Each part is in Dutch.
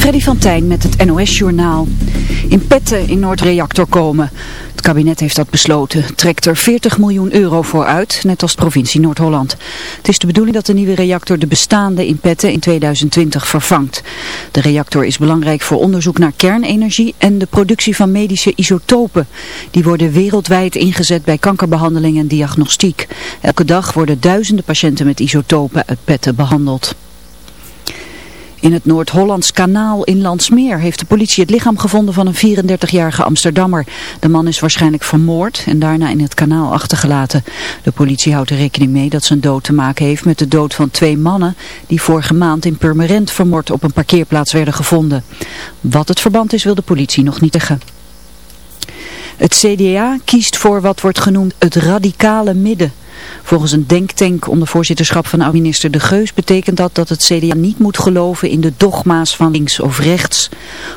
Freddy van Tijn met het NOS-journaal. In Petten in Noordreactor komen. Het kabinet heeft dat besloten. Trekt er 40 miljoen euro voor uit, net als provincie Noord-Holland. Het is de bedoeling dat de nieuwe reactor de bestaande in Petten in 2020 vervangt. De reactor is belangrijk voor onderzoek naar kernenergie en de productie van medische isotopen. Die worden wereldwijd ingezet bij kankerbehandeling en diagnostiek. Elke dag worden duizenden patiënten met isotopen uit Petten behandeld. In het Noord-Hollands kanaal in Landsmeer heeft de politie het lichaam gevonden van een 34-jarige Amsterdammer. De man is waarschijnlijk vermoord en daarna in het kanaal achtergelaten. De politie houdt er rekening mee dat zijn dood te maken heeft met de dood van twee mannen die vorige maand in Purmerend vermoord op een parkeerplaats werden gevonden. Wat het verband is wil de politie nog niet zeggen. Het CDA kiest voor wat wordt genoemd het radicale midden. Volgens een denktank onder voorzitterschap van oud-minister De Geus betekent dat dat het CDA niet moet geloven in de dogma's van links of rechts.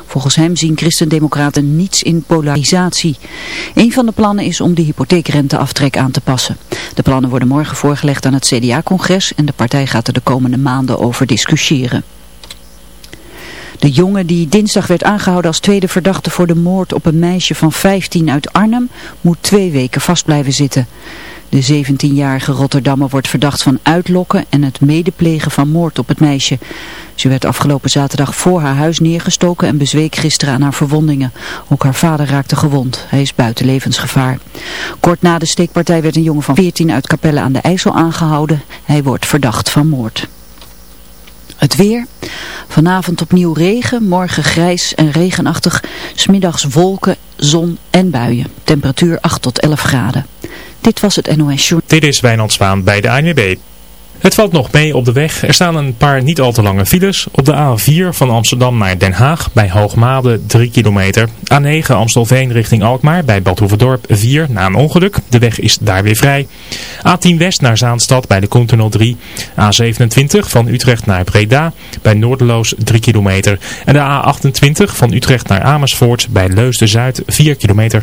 Volgens hem zien christendemocraten niets in polarisatie. Een van de plannen is om de hypotheekrenteaftrek aan te passen. De plannen worden morgen voorgelegd aan het CDA-congres en de partij gaat er de komende maanden over discussiëren. De jongen die dinsdag werd aangehouden als tweede verdachte voor de moord op een meisje van 15 uit Arnhem moet twee weken vast blijven zitten. De 17-jarige Rotterdammer wordt verdacht van uitlokken en het medeplegen van moord op het meisje. Ze werd afgelopen zaterdag voor haar huis neergestoken en bezweek gisteren aan haar verwondingen. Ook haar vader raakte gewond. Hij is buiten levensgevaar. Kort na de steekpartij werd een jongen van 14 uit Capelle aan de IJssel aangehouden. Hij wordt verdacht van moord. Het weer. Vanavond opnieuw regen, morgen grijs en regenachtig. Smiddags wolken, zon en buien. Temperatuur 8 tot 11 graden. Dit was het NOS Show. Dit is Wijnand Zwaan bij de ANWB. Het valt nog mee op de weg. Er staan een paar niet al te lange files. Op de A4 van Amsterdam naar Den Haag bij Hoogmade 3 kilometer. A9 Amstelveen richting Alkmaar bij Badhoevedorp 4 na een ongeluk. De weg is daar weer vrij. A10 West naar Zaanstad bij de Continental 3. A27 van Utrecht naar Breda bij Noorderloos 3 kilometer. En de A28 van Utrecht naar Amersfoort bij Leusden-Zuid 4 kilometer.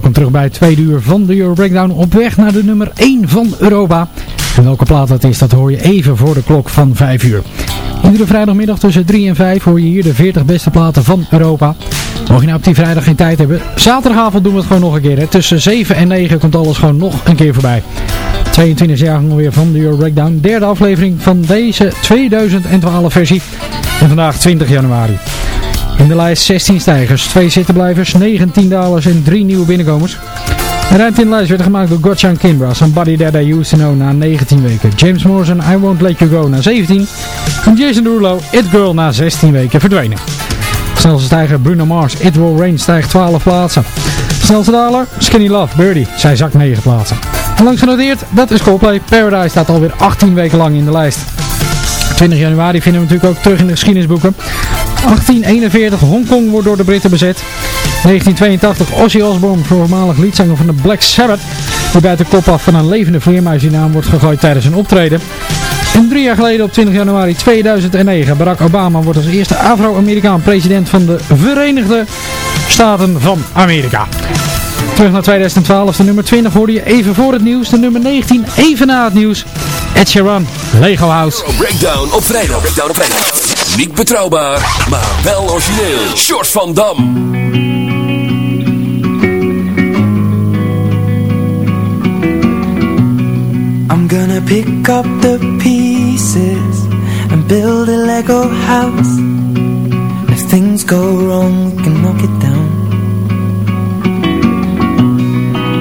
Welkom terug bij het tweede uur van de Euro Breakdown op weg naar de nummer 1 van Europa. En welke plaat dat is, dat hoor je even voor de klok van 5 uur. Iedere vrijdagmiddag tussen 3 en 5 hoor je hier de 40 beste platen van Europa. Mocht je nou op die vrijdag geen tijd hebben, zaterdagavond doen we het gewoon nog een keer. Hè. Tussen 7 en 9 komt alles gewoon nog een keer voorbij. 22 jaar alweer van de Euro Breakdown. Derde aflevering van deze 2012 versie. En vandaag 20 januari. In de lijst 16 stijgers, 2 zittenblijvers, 19 dalers en 3 nieuwe binnenkomers. De ruimte in de lijst werd gemaakt door Gotchan Kimbra, Somebody That I Used To Know na 19 weken. James Morrison, I Won't Let You Go na 17. En Jason Derulo, It Girl na 16 weken verdwenen. Snelste stijger Bruno Mars, It Will Rain stijgt 12 plaatsen. Snelste daler, Skinny Love, Birdie, zij zakt 9 plaatsen. En langs genoteerd, dat is Coldplay. Paradise staat alweer 18 weken lang in de lijst. 20 januari vinden we natuurlijk ook terug in de geschiedenisboeken. 1841, Hongkong wordt door de Britten bezet. 1982, Ozzy Osbourne, voormalig liedzanger van de Black Sabbath, die bij de kop af van een levende vleermuis naam wordt gegooid tijdens een optreden. En drie jaar geleden op 20 januari 2009, Barack Obama wordt als eerste Afro-Amerikaan president van de Verenigde Staten van Amerika. Terug naar 2012, de nummer 20 hoorde je even voor het nieuws, de nummer 19 even na het nieuws. Ed Sheeran, Lego House. Breakdown op vrijdag. Breakdown op vrijdag. Niet betrouwbaar, maar wel origineel. Short van Dam. I'm gonna pick up the pieces and build a Lego house. If things go wrong, we can knock it down.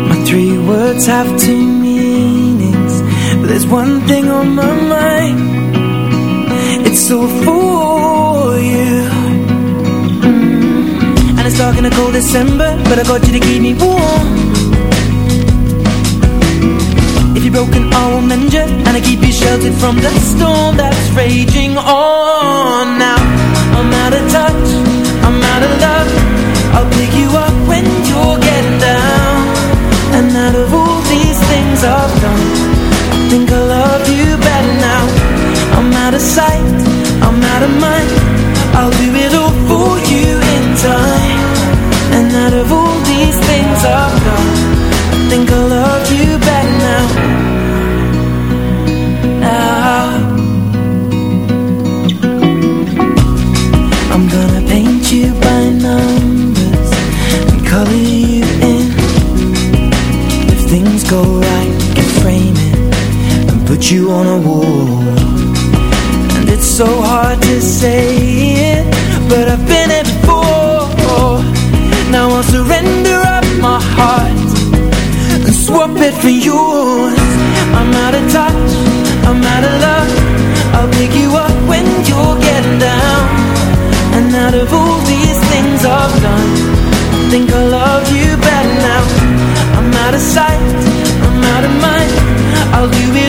My three words have two meanings, but there's one thing on my mind. It's all for you. And it's dark in a cold December, but I got you to keep me warm. If you're broken, I will mend you And I keep you sheltered from the storm that's raging on Now, I'm out of touch, I'm out of love I'll pick you up when you're getting down And out of sight, I'm out of mind. I'll do it all for you in time. And out of all these things I've done I think I love you better now. Now. I'm gonna paint you by numbers And color you in. If things go right, can frame it And put you on a wall so hard to say it But I've been it before. Now I'll surrender up my heart and swap it for yours. I'm out of touch, I'm out of love. I'll pick you up when you're getting down. And out of all these things I've done I think I love you better now. I'm out of sight, I'm out of mind. I'll do it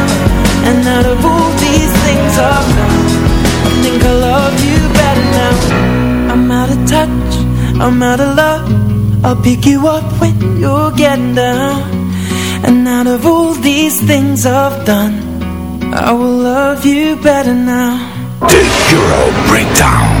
And out of all these things I've done I think I love you better now. I'm out of touch, I'm out of love. I'll pick you up when you're getting down. And out of all these things I've done I will love you better now. De Euro Breakdown.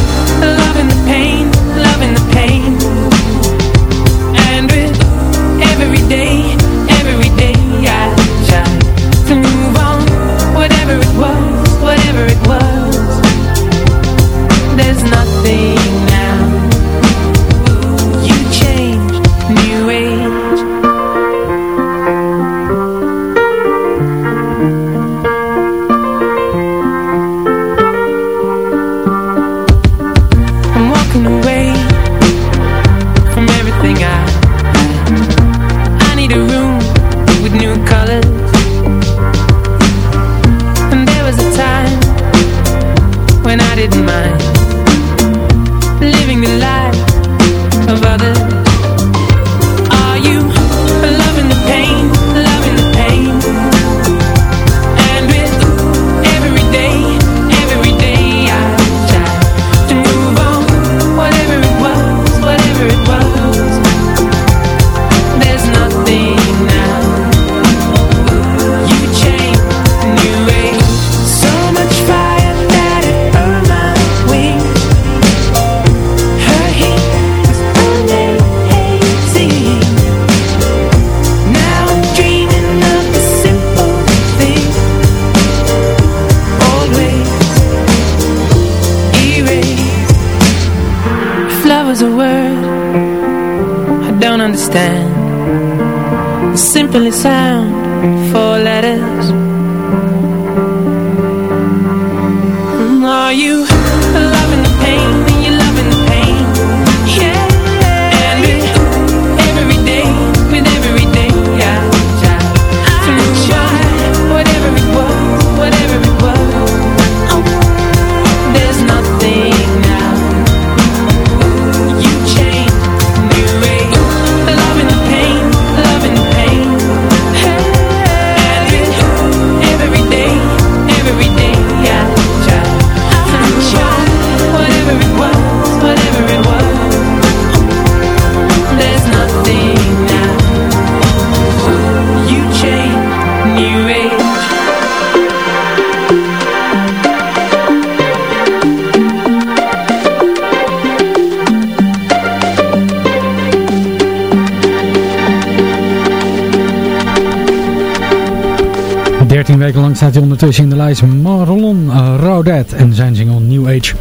staat hij ondertussen in de lijst Marlon eh, Raudet en zijn single New Age.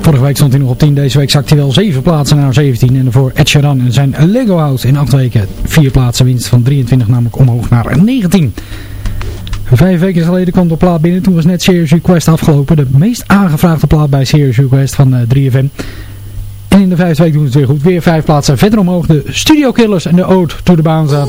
Vorige week stond hij nog op 10, deze week zakt hij wel 7 plaatsen naar 17. En voor Ed Sheeran en zijn Lego House in 8 weken 4 plaatsen winst van 23 namelijk omhoog naar 19. Vijf weken geleden kwam de plaat binnen, toen was net Serious Request afgelopen. De meest aangevraagde plaat bij Serious Request van eh, 3FM. En in de vijfde week doen ze het weer goed. Weer vijf plaatsen verder omhoog. De Studio Killers en de Ode to the Bouncer.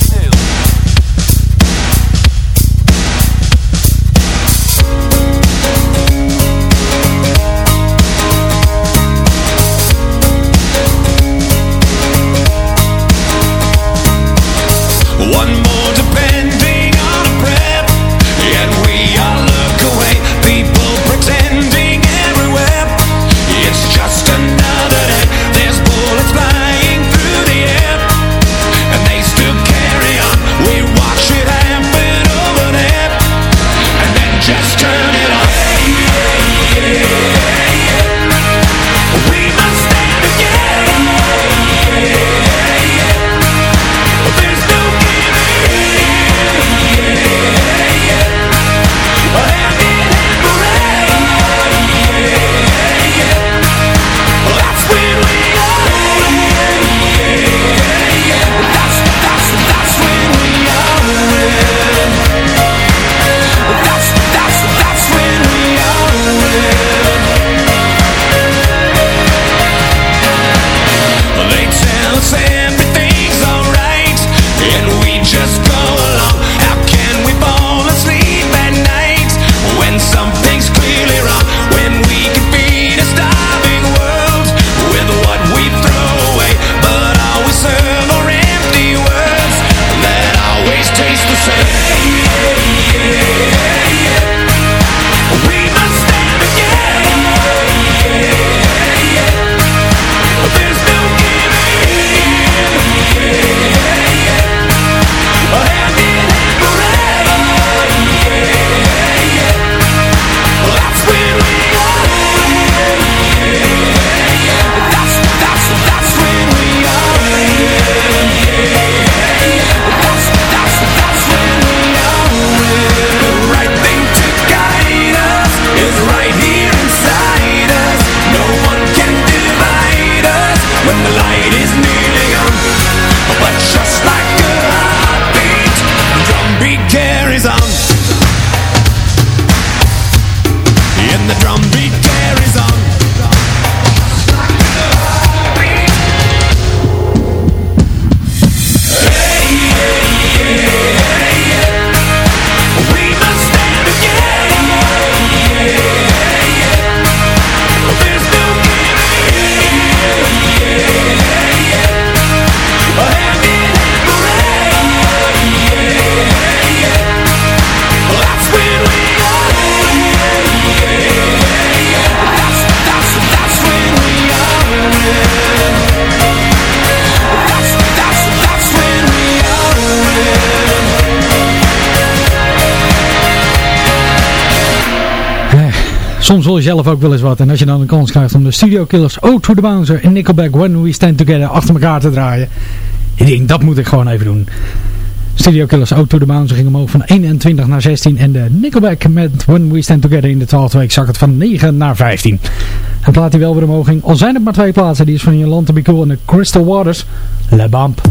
Soms wil je zelf ook wel eens wat. En als je dan een kans krijgt om de Studio Killers, O to the Bouncer en Nickelback When We Stand Together achter elkaar te draaien. Ik denk, dat moet ik gewoon even doen. Studio Killers, O to the Bouncer ging omhoog van 21 naar 16. En de Nickelback met When We Stand Together in de 12e week zak het van 9 naar 15. En plaat die wel weer omhoog ging. Al zijn het maar twee plaatsen. Die is van Jolante Be Cool en de Crystal Waters. Le Bamp.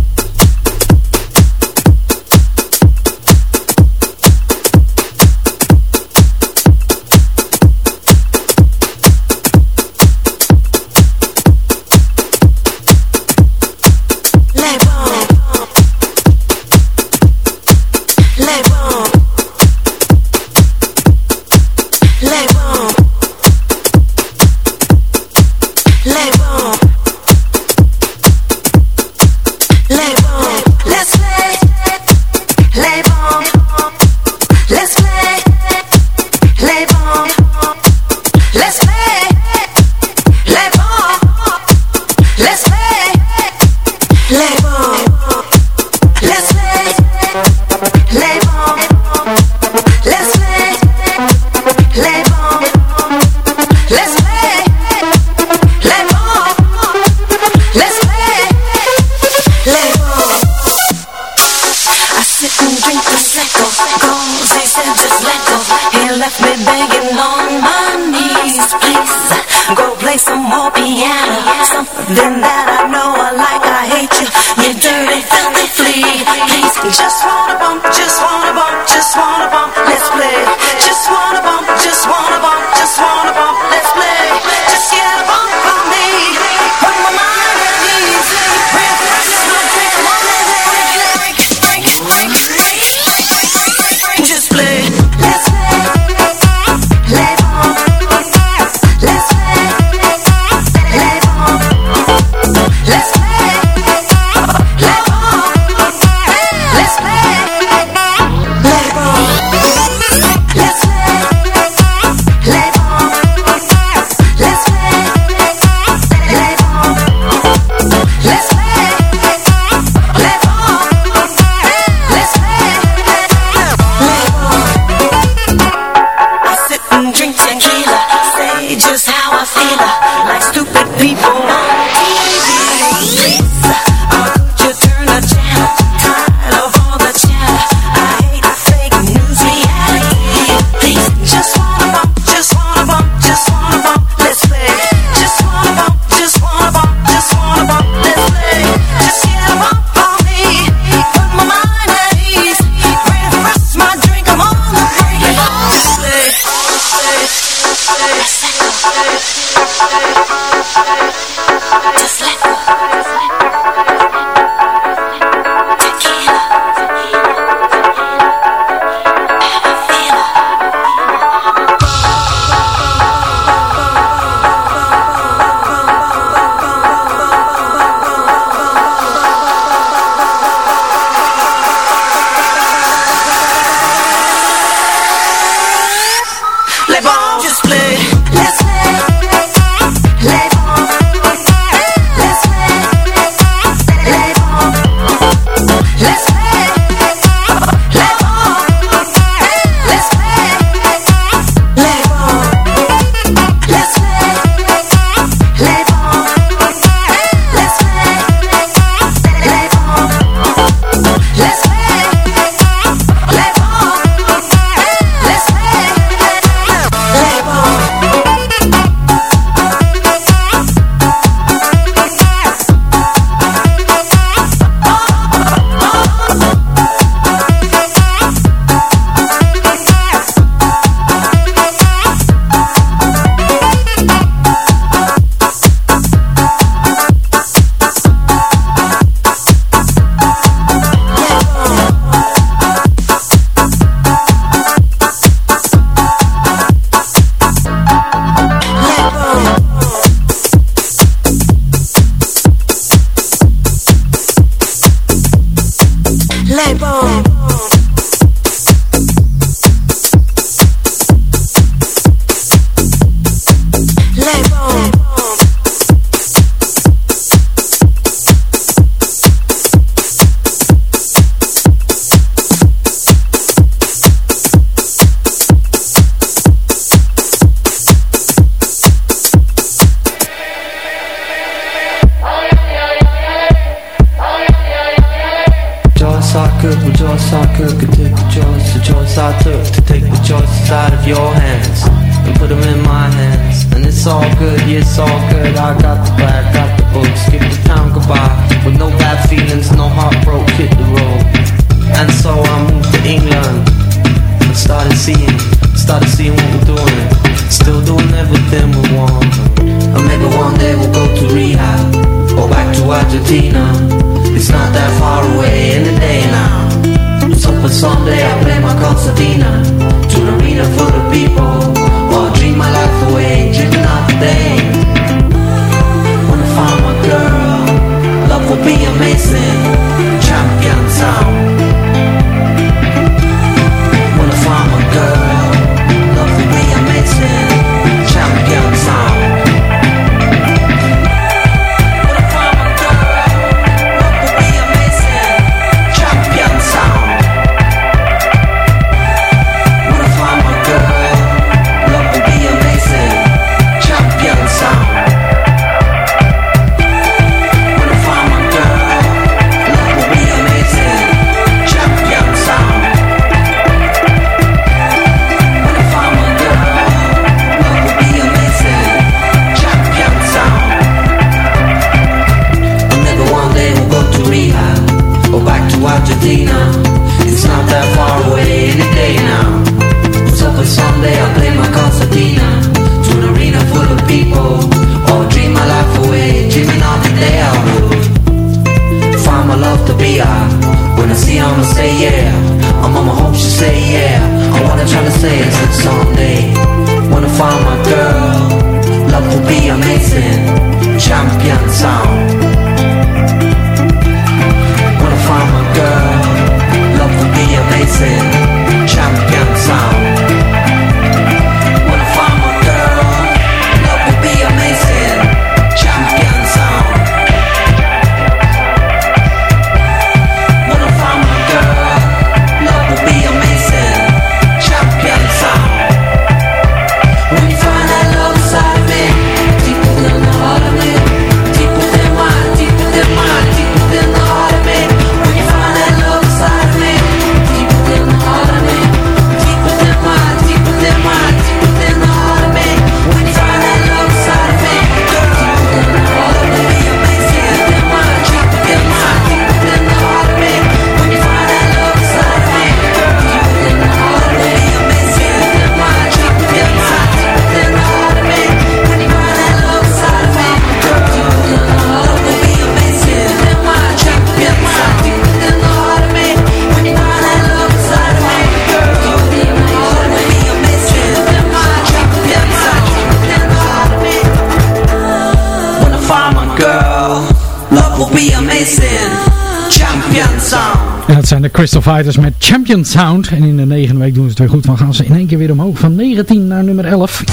Crystal Fighters met Champion Sound. En in de negende week doen ze het weer goed. Dan gaan ze in één keer weer omhoog van 19 naar nummer 11.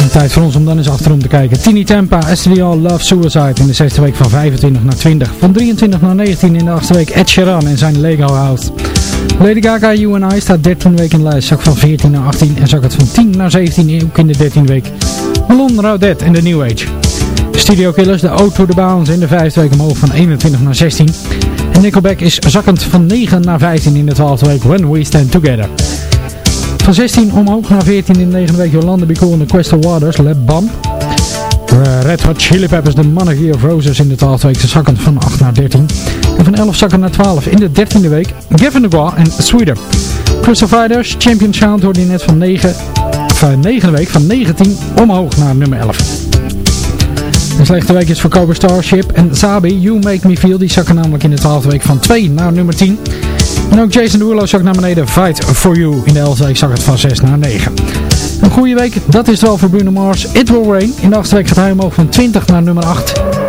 En tijd voor ons om dan eens achterom te kijken. Tini Tempa, STDL Love Suicide in de zesde week van 25 naar 20. Van 23 naar 19 in de achtste week Ed Sheeran en zijn Lego House. Lady Gaga, You and I staat 13 weken in de lijst. Zak van 14 naar 18 en zak het van 10 naar 17 ook in de 13 week. Malon Raudet en The New Age. Studio Killers, de Ode to the Bounce in de vijfde week omhoog van 21 naar 16. En Nickelback is zakkend van 9 naar 15 in de twaalfde week When We Stand Together. Van 16 omhoog naar 14 in de negende week Jolanda Be Cool en de Crystal Waters, Let Bam. Eh, Red Hot Chili Peppers, de Monarchy of Roses in de 12e week, zakkend van 8 naar 13. En van 11 zakken naar 12 in de 13e week, Gavin DeGraw en Sweeter. Crystal Fighters, Champion Sound hoorde je net van 9, van 9e week, van 19 omhoog naar nummer 11. Een slechte week is voor Cobra Starship en Zabi, You Make Me Feel, die zakken namelijk in de 12e week van 2 naar nummer 10. En ook Jason Derulo zak naar beneden, Fight For You. In de 11e week zak het van 6 naar 9. Een goede week, dat is het wel voor Bruno Mars. It Will Rain. In de 8e week gaat hij omhoog van 20 naar nummer 8.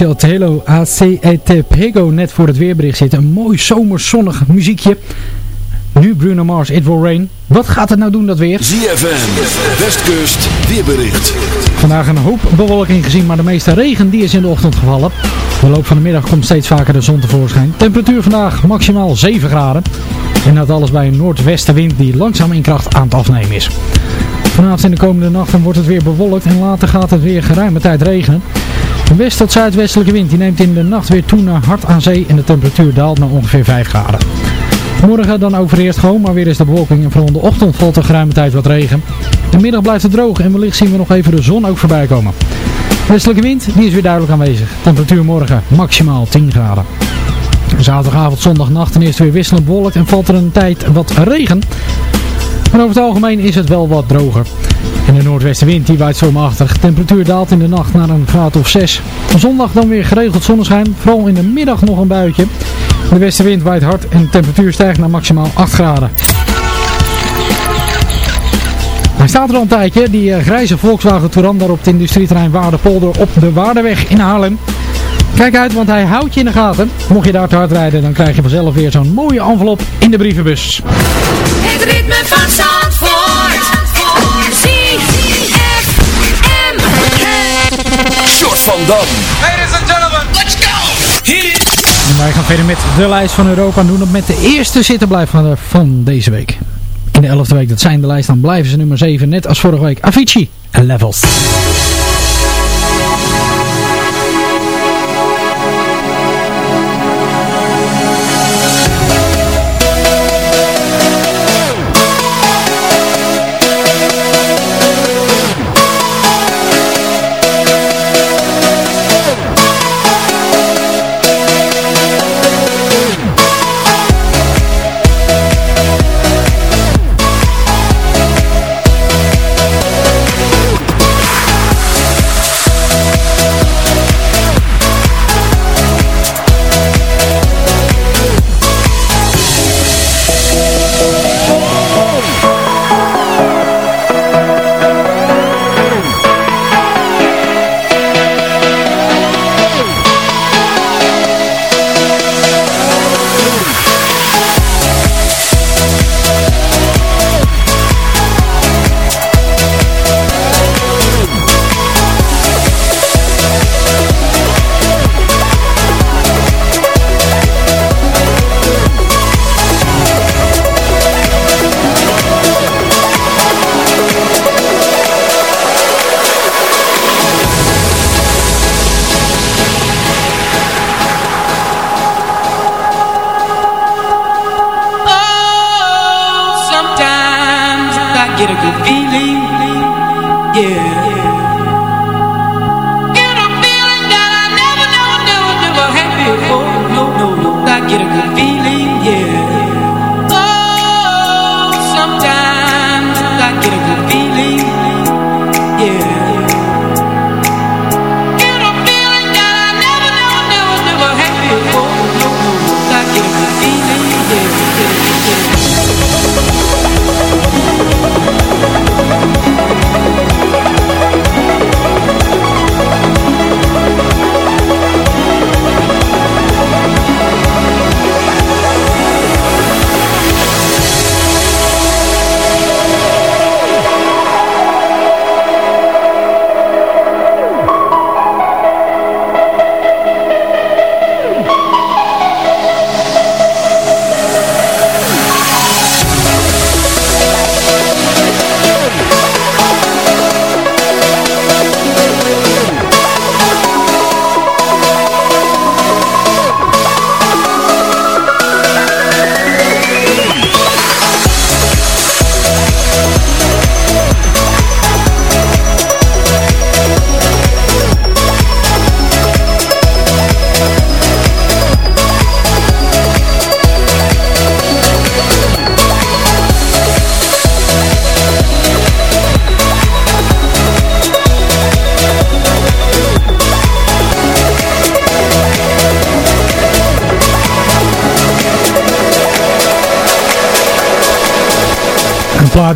Michel Telo ACET Pego net voor het weerbericht zitten. Een mooi zomerzonnig muziekje. Nu Bruno Mars, It Will Rain. Wat gaat het nou doen dat weer? ZFM, Westkust, weerbericht. Vandaag een hoop bewolking gezien, maar de meeste regen die is in de ochtend gevallen. De loop van de middag komt steeds vaker de zon tevoorschijn. Temperatuur vandaag maximaal 7 graden. En dat alles bij een noordwestenwind die langzaam in kracht aan het afnemen is. Vanavond en de komende nachten wordt het weer bewolkt en later gaat het weer geruime tijd regenen. West- tot zuidwestelijke wind die neemt in de nacht weer toe naar hard aan zee en de temperatuur daalt naar ongeveer 5 graden. Morgen dan overeerst gewoon, maar weer is de bewolking en vooral de ochtend valt er geruime tijd wat regen. De middag blijft het droog en wellicht zien we nog even de zon ook voorbij komen. Westelijke wind die is weer duidelijk aanwezig. Temperatuur morgen maximaal 10 graden. Zaterdagavond, zondagnacht en eerst weer wisselend bewolkt en valt er een tijd wat regen. Maar over het algemeen is het wel wat droger. En de noordwestenwind die waait stormachtig. Temperatuur daalt in de nacht naar een graad of 6. Zondag dan weer geregeld zonneschijn. Vooral in de middag nog een buitje. De westenwind waait hard en de temperatuur stijgt naar maximaal 8 graden. Hij staat er al een tijdje, die uh, grijze Volkswagen Touran daar op het industrieterrein Waardepolder op de Waardeweg in Haarlem. Kijk uit, want hij houdt je in de gaten. Mocht je daar te hard rijden, dan krijg je vanzelf weer zo'n mooie envelop in de brievenbus. Het ritme van Dam. Ladies and gentlemen, let's go! Hit it! En wij gaan verder met de lijst van Europa en doen het met de eerste zittenblijf van, van deze week. In de elfde week, dat zijn de lijst, dan blijven ze nummer 7, net als vorige week. Avicii en Levels.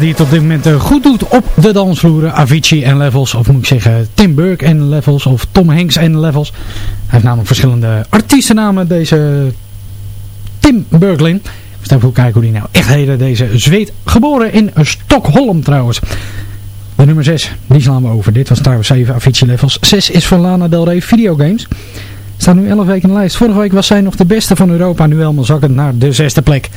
Die het op dit moment eh, goed doet op de dansvloeren. Avicii en Levels, of moet ik zeggen Tim Burke en Levels, of Tom Hanks en Levels. Hij heeft namelijk verschillende artiestennamen, deze Tim Burglin. We staan even kijken hoe die nou echt heette, deze zweet. Geboren in Stockholm trouwens. De nummer 6, die slaan we over. Dit was trouwens 7 Avicii Levels. 6 is van Lana Del Rey Videogames. Staat nu 11 weken in de lijst. Vorige week was zij nog de beste van Europa. Nu helemaal zakkend naar de zesde plek.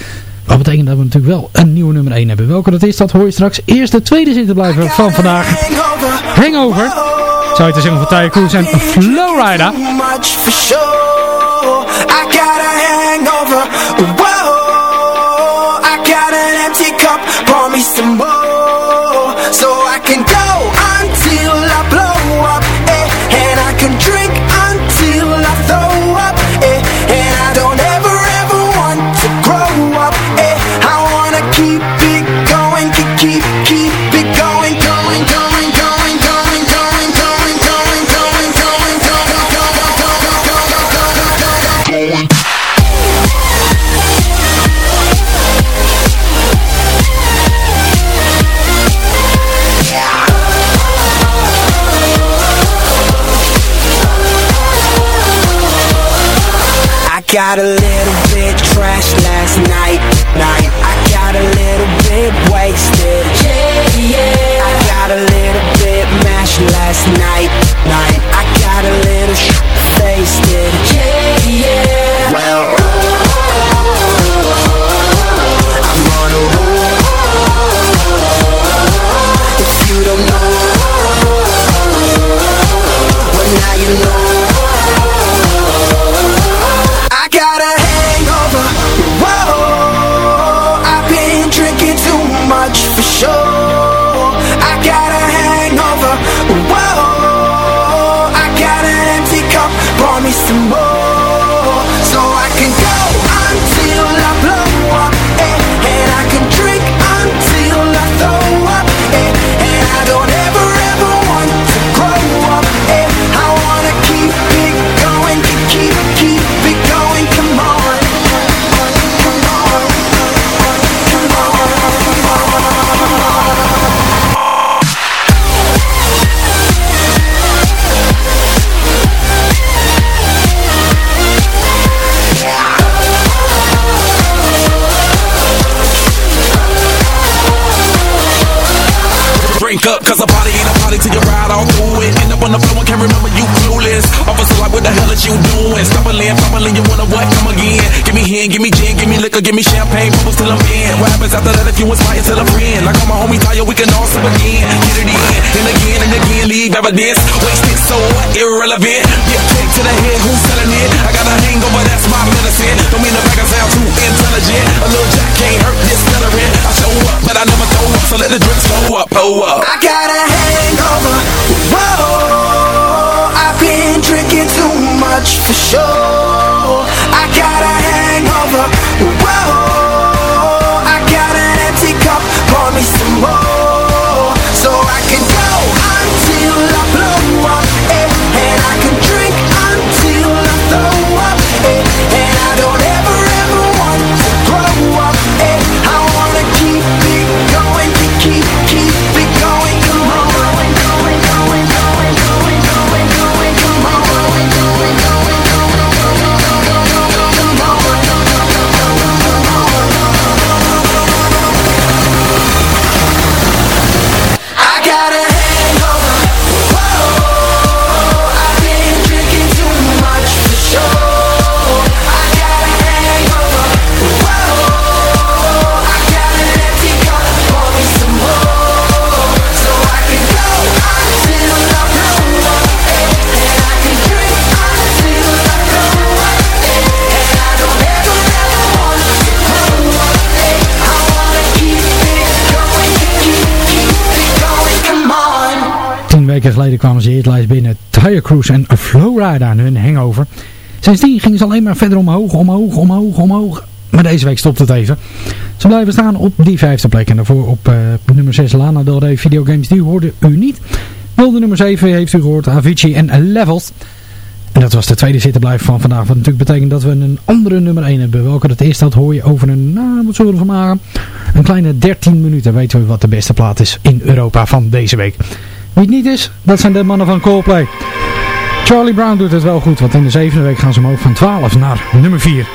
Wat betekent dat we natuurlijk wel een nieuwe nummer 1 hebben. Welke dat is, dat hoor je straks. Eerst de tweede zitten blijven van vandaag. Hangover. Zou je te zeggen van Tyre Cruise en Flowrider. gotta cause a party ain't a party till you ride all through it. End up on the floor and can't remember you clueless. Officer, like, what the hell is you doing? Stumbling, fumbling, you wanna what? Come again. Give me hand, give me gin, give me liquor, give me champagne, bubbles till I'm in. What happens after that if you inspire till a friend? Like all my tell you, we can all sip again. Get it in, and again and again, leave evidence. Wasted so irrelevant. Get kicked to the head, who's selling it? I got a hangover, that's my medicine. Don't mean to back I sound too intelligent. A little jack can't hurt this celebrant. I show up, but I never throw up, so let the drinks go up, oh up. Weken geleden kwamen ze hitlijst binnen. Tire Cruise en Flowrider aan hun hangover. Sindsdien gingen ze alleen maar verder omhoog, omhoog, omhoog, omhoog. Maar deze week stopt het even. Ze blijven staan op die vijfde plek. En daarvoor op eh, nummer 6 Lana Del Rey Videogames. Die hoorde u niet. Wel de nummer 7 heeft u gehoord. Avicii en Levels. En dat was de tweede zittenblijf van vandaag. Wat natuurlijk betekent dat we een andere nummer 1 hebben. Welke dat is, dat hoor je over een, nou, wat zullen we maken? Een kleine 13 minuten weten we wat de beste plaat is in Europa van deze week. Wie het niet is, dat zijn de mannen van Coldplay. Charlie Brown doet het wel goed, want in de zevende week gaan ze omhoog van 12 naar nummer 4.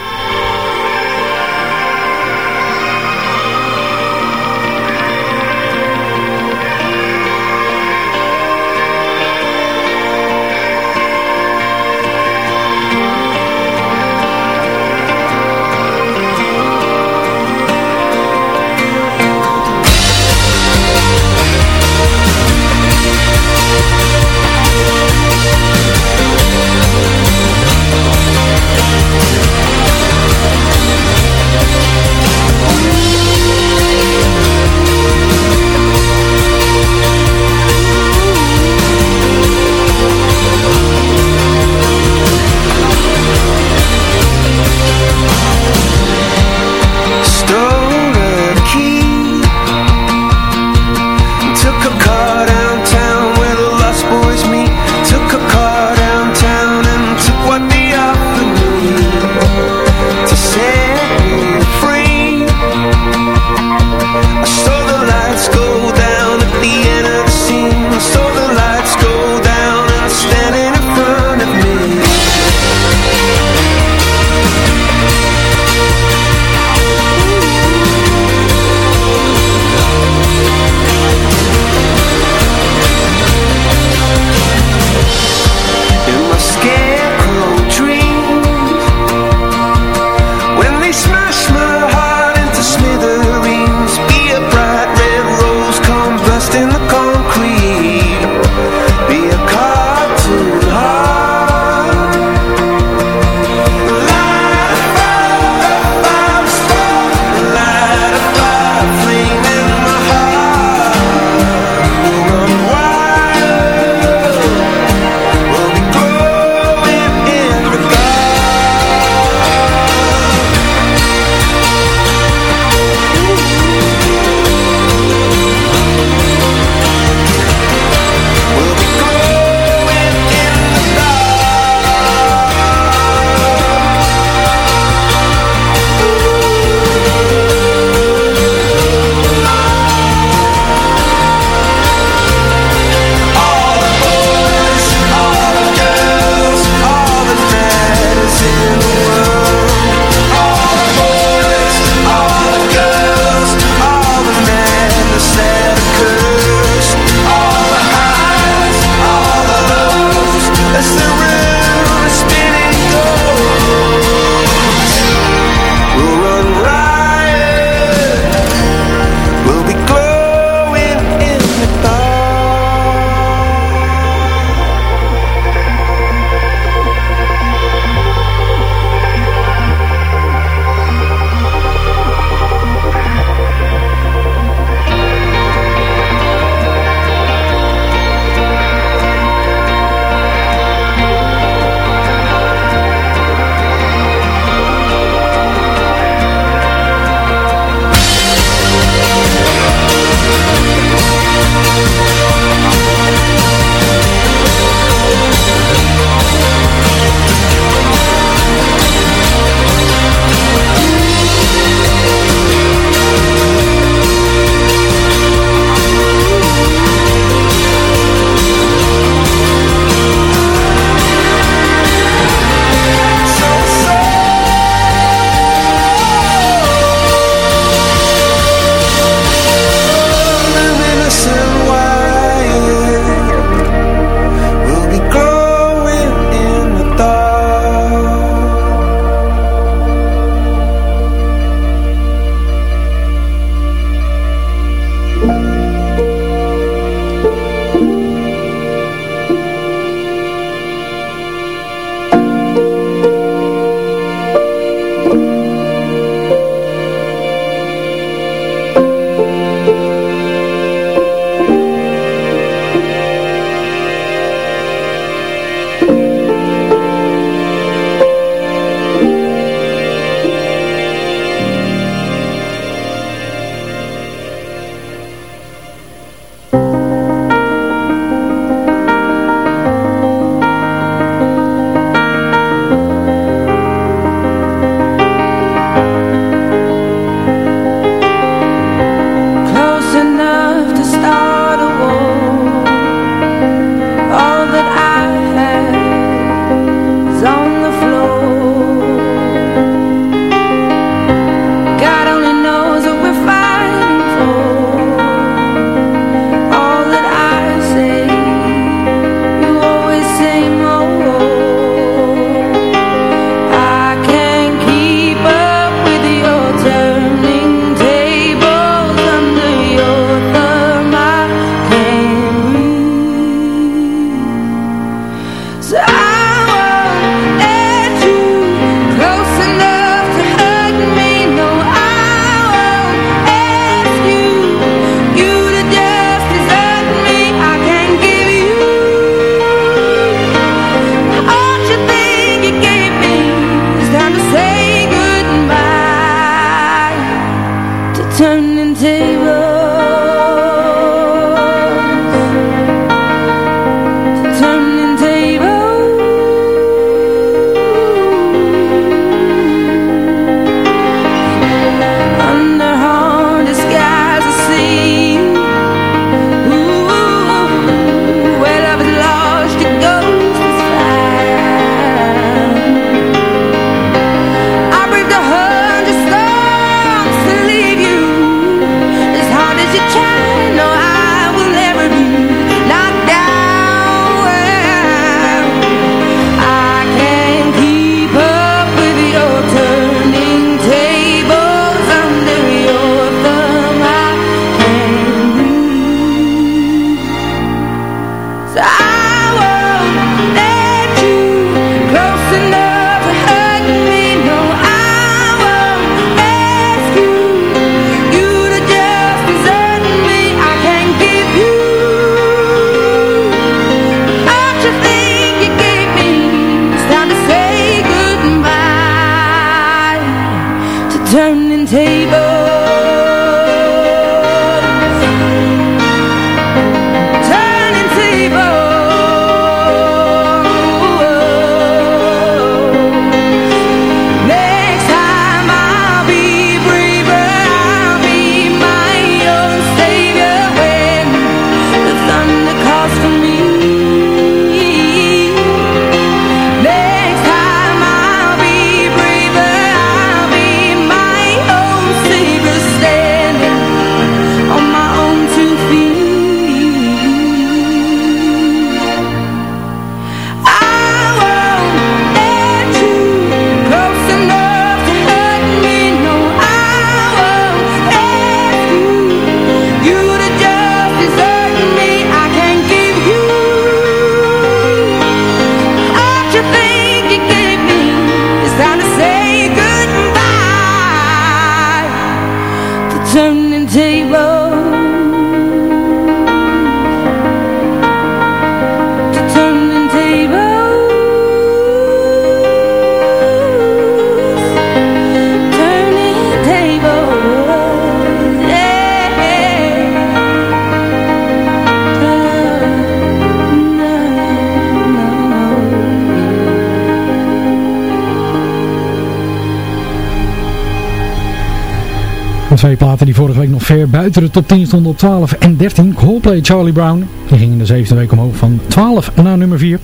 Twee platen die vorige week nog ver buiten de top 10 stonden op 12 en 13. Coldplay Charlie Brown. Die ging in de zevende week omhoog van 12 naar nummer 4.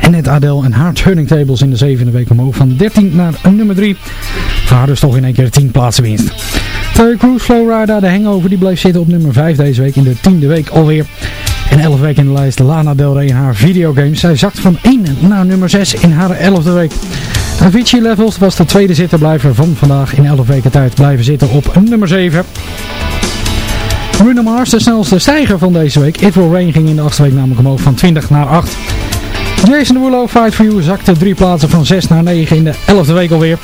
En net Adele en haar Turning Tables in de zevende week omhoog van 13 naar nummer 3. Voor dus toch in één keer 10 plaatsen winst. Terry Crews Flowrider, de hangover, die bleef zitten op nummer 5 deze week in de tiende week alweer. En 11 weken in de lijst Lana Del Rey in haar videogames. Zij zakt van 1 naar nummer 6 in haar 11e week. Avicii Levels was de tweede zitterblijver van vandaag in 11 weken tijd blijven zitten op nummer 7. Bruno Mars, de snelste stijger van deze week. It Will Rain ging in de achtste week namelijk omhoog van 20 naar 8. Jason Derulo, Fight For You, zakte drie plaatsen van 6 naar 9 in de 11e week alweer.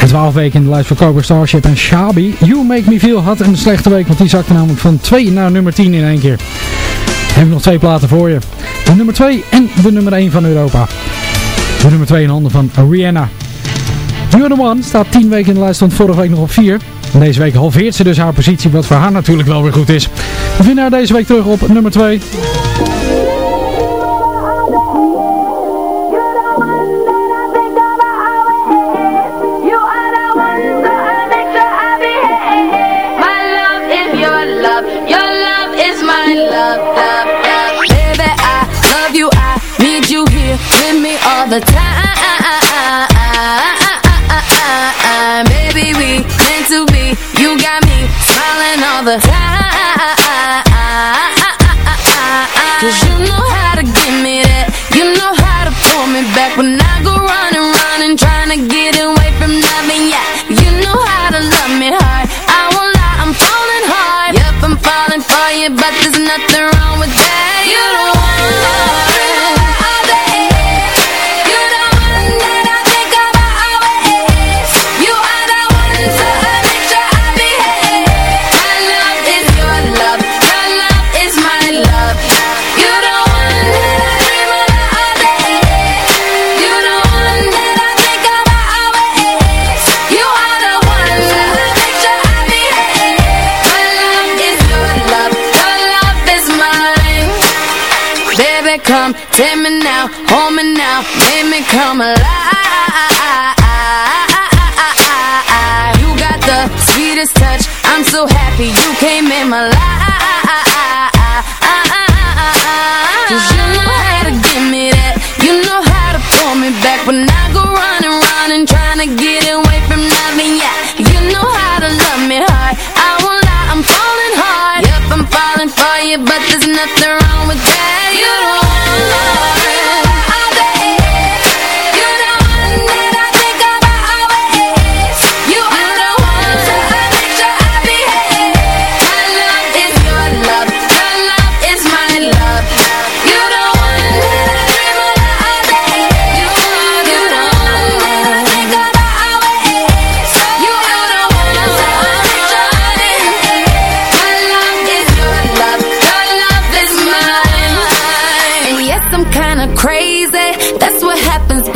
En 12 weken in de lijst voor Cobra Starship en Shabi. You Make Me Feel had een slechte week, want die zakte namelijk van 2 naar nummer 10 in één keer. Dan heb ik nog twee platen voor je. De nummer 2 en de nummer 1 van Europa. Nummer 2 in handen van Rihanna. You're the One staat 10 weken in de lijst, stond vorige week nog op 4. En deze week halveert ze dus haar positie, wat voor haar natuurlijk wel weer goed is. We vinden haar deze week terug op nummer 2. All the time. Baby, we meant to be. You got me smiling all the time. Come alive. You got the sweetest touch. I'm so happy you came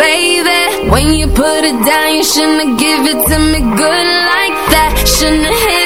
baby. When you put it down, you shouldn't give it to me. Good like that. Shouldn't have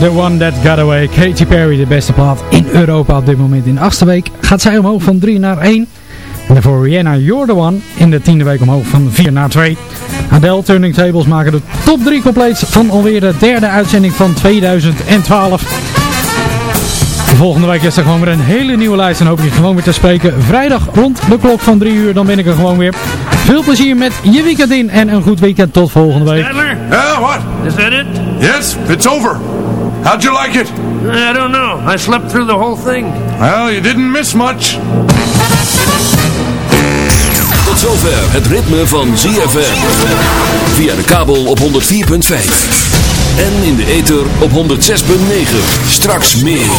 The One That Got Away. Katy Perry, de beste plaat in Europa op dit moment. In de achtste week gaat zij omhoog van 3 naar 1. En voor Rihanna, You're the One. In de tiende week omhoog van 4 naar 2. Adele Turning Tables maken de top 3 compleet van alweer de derde uitzending van 2012. Volgende week is er gewoon weer een hele nieuwe lijst en hoop ik gewoon weer te spreken. Vrijdag rond de klok van 3 uur, dan ben ik er gewoon weer. Veel plezier met je weekend in en een goed weekend tot volgende week. Stadler? Ja, wat? Is dat het? Yes, it's over. How'd you like it? I don't know. I slept through the whole thing. Well, you didn't miss much. Tot zover het ritme van ZFM. Via de kabel op 104.5. En in de ether op 106.9. Straks meer.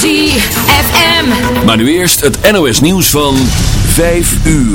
ZFM. Maar nu eerst het NOS nieuws van 5 uur.